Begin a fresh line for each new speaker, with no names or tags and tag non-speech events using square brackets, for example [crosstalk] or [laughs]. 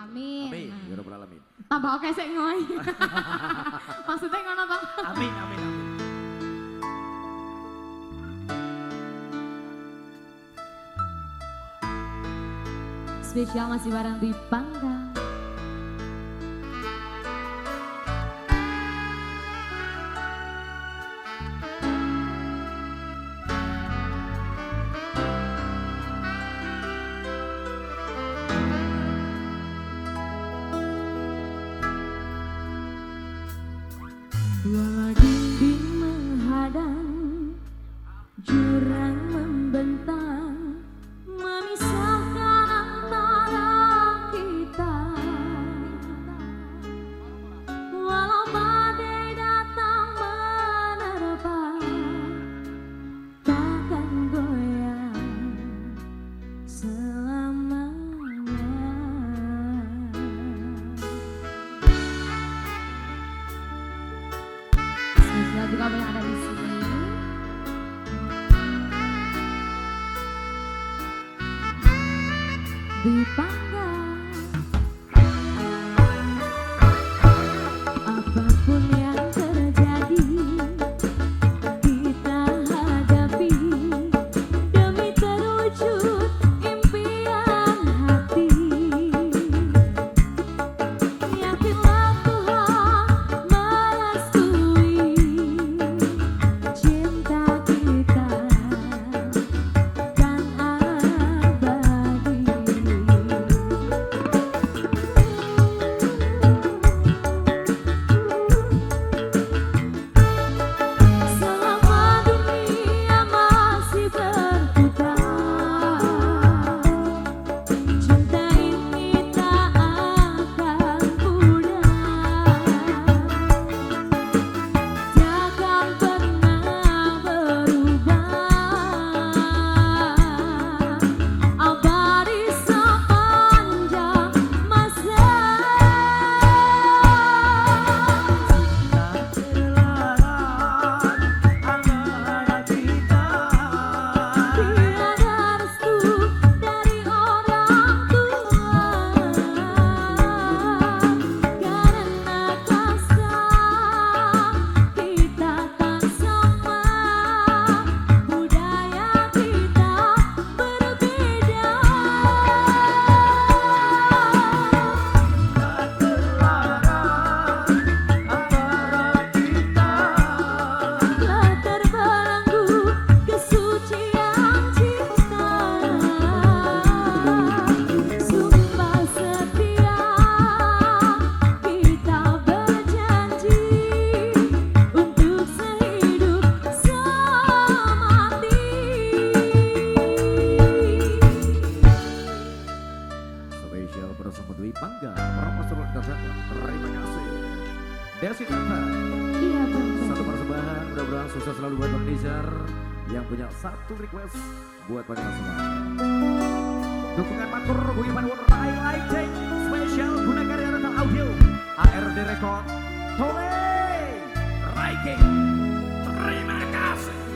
Amin.
Amin. Ya Rabbal Alamin.
Tambah oke sik ngoy. [laughs] Maksudnya ngono toh?
Amin, amin, amin.
Spesial masih bareng di What. are like Juga yang ada di sini. Dipanggang
Desi Tata,
Iya Bang.
Satu persembahan mudah-mudahan sukses selalu buat Bang Nizar yang punya satu request buat panjenengan semua. Dukungan matur Bung Ivan Won Highlighting spesial guna karya rental audio ARD Record Tole Raiking Terima kasih